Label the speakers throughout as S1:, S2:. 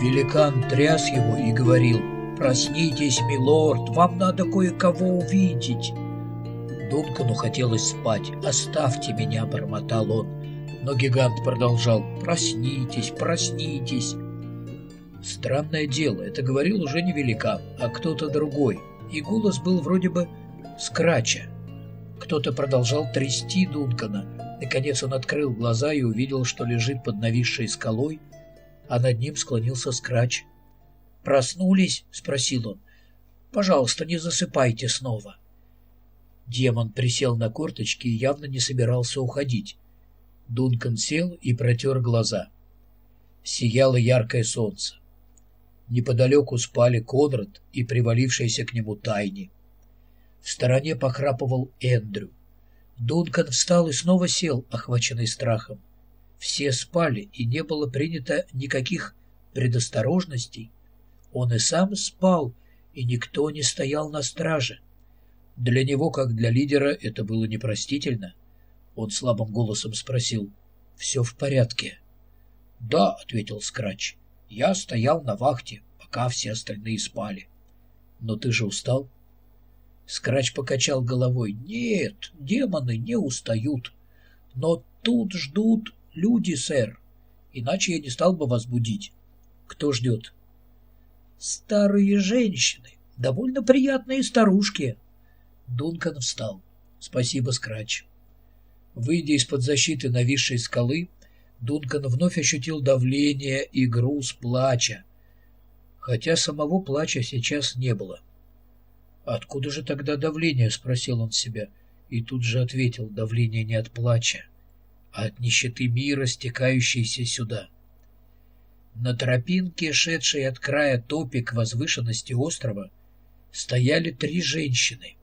S1: Великан тряс его и говорил, «Проснитесь, милорд, вам надо кое-кого увидеть». Дункану хотелось спать. «Оставьте меня», — бормотал он. Но гигант продолжал, «Проснитесь, проснитесь». Странное дело, это говорил уже не великан, а кто-то другой, и голос был вроде бы скрача. Кто-то продолжал трясти Дункана. Наконец он открыл глаза и увидел, что лежит под нависшей скалой, а над ним склонился скрач. «Проснулись?» — спросил он. «Пожалуйста, не засыпайте снова». Демон присел на корточки и явно не собирался уходить. Дункан сел и протер глаза. Сияло яркое солнце. Неподалеку спали Конрад и привалившаяся к нему Тайни. В стороне похрапывал Эндрю. Дункан встал и снова сел, охваченный страхом. Все спали, и не было принято никаких предосторожностей. Он и сам спал, и никто не стоял на страже. Для него, как для лидера, это было непростительно. Он слабым голосом спросил, «Все в порядке?» «Да», — ответил Скрач, — «я стоял на вахте, пока все остальные спали». «Но ты же устал?» Скрач покачал головой. «Нет, демоны не устают. Но тут ждут люди, сэр. Иначе я не стал бы вас будить. Кто ждет?» «Старые женщины. Довольно приятные старушки». Дункан встал. «Спасибо, Скрач». Выйдя из-под защиты нависшей скалы, Дункан вновь ощутил давление и груз плача, хотя самого плача сейчас не было. «Откуда же тогда давление?» — спросил он себя, и тут же ответил, давление не от плача, от нищеты мира, стекающейся сюда. На тропинке, шедшей от края топи к возвышенности острова, стояли три женщины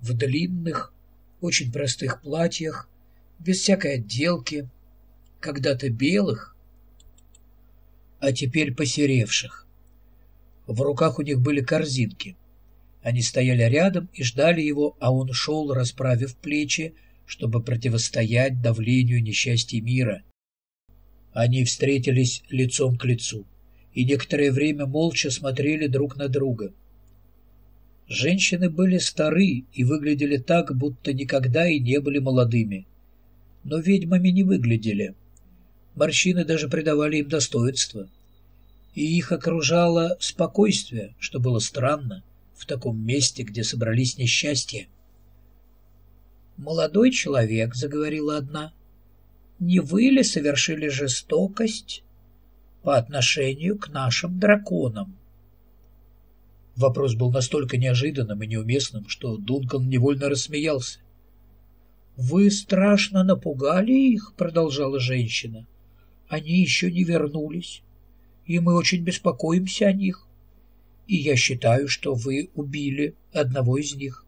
S1: в длинных, очень простых платьях, без всякой отделки, когда-то белых, а теперь посеревших. В руках у них были корзинки. Они стояли рядом и ждали его, а он шел, расправив плечи, чтобы противостоять давлению несчастья мира. Они встретились лицом к лицу и некоторое время молча смотрели друг на друга. Женщины были стары и выглядели так, будто никогда и не были молодыми. Но ведьмами не выглядели. Морщины даже придавали им достоинство. И их окружало спокойствие, что было странно в таком месте, где собрались несчастья. «Молодой человек», — заговорила одна, — «не вы ли совершили жестокость по отношению к нашим драконам?» Вопрос был настолько неожиданным и неуместным, что Дункан невольно рассмеялся. «Вы страшно напугали их», — продолжала женщина. «Они еще не вернулись, и мы очень беспокоимся о них. И я считаю, что вы убили одного из них».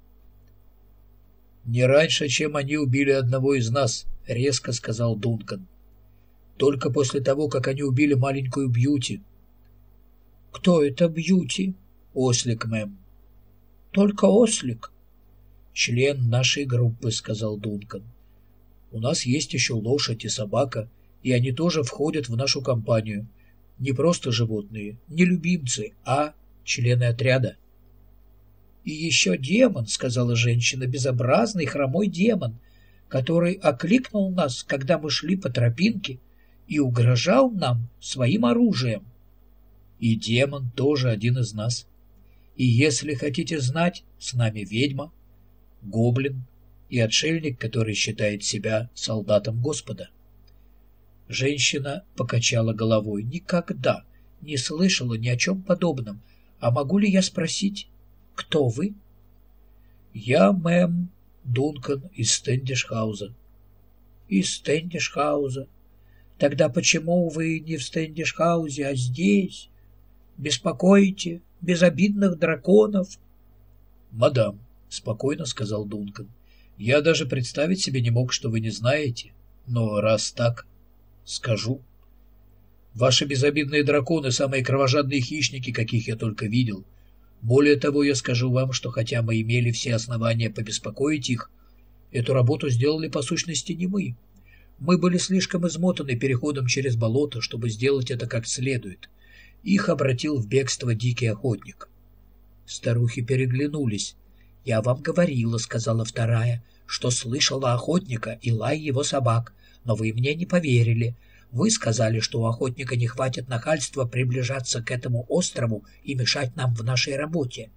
S1: «Не раньше, чем они убили одного из нас», — резко сказал Дункан. «Только после того, как они убили маленькую Бьюти». «Кто это Бьюти?» Ослик, мэм. Только ослик? Член нашей группы, сказал Дункан. У нас есть еще лошадь и собака, и они тоже входят в нашу компанию. Не просто животные, не любимцы, а члены отряда. «И еще демон», — сказала женщина, — «безобразный хромой демон, который окликнул нас, когда мы шли по тропинке, и угрожал нам своим оружием». «И демон тоже один из нас», и если хотите знать, с нами ведьма, гоблин и отшельник, который считает себя солдатом Господа. Женщина покачала головой. Никогда не слышала ни о чем подобном. А могу ли я спросить, кто вы? Я мэм Дункан из Стендишхауза. Из Стендишхауза. Тогда почему вы не в Стендишхаузе, а здесь? Беспокоите безобидных драконов. — Мадам, — спокойно сказал Дункан, — я даже представить себе не мог, что вы не знаете, но раз так, скажу. Ваши безобидные драконы — самые кровожадные хищники, каких я только видел. Более того, я скажу вам, что хотя мы имели все основания побеспокоить их, эту работу сделали по сущности не мы. Мы были слишком измотаны переходом через болото, чтобы сделать это как следует — Их обратил в бегство дикий охотник. Старухи переглянулись. «Я вам говорила», — сказала вторая, — «что слышала охотника и лай его собак, но вы мне не поверили. Вы сказали, что у охотника не хватит нахальства приближаться к этому острову и мешать нам в нашей работе.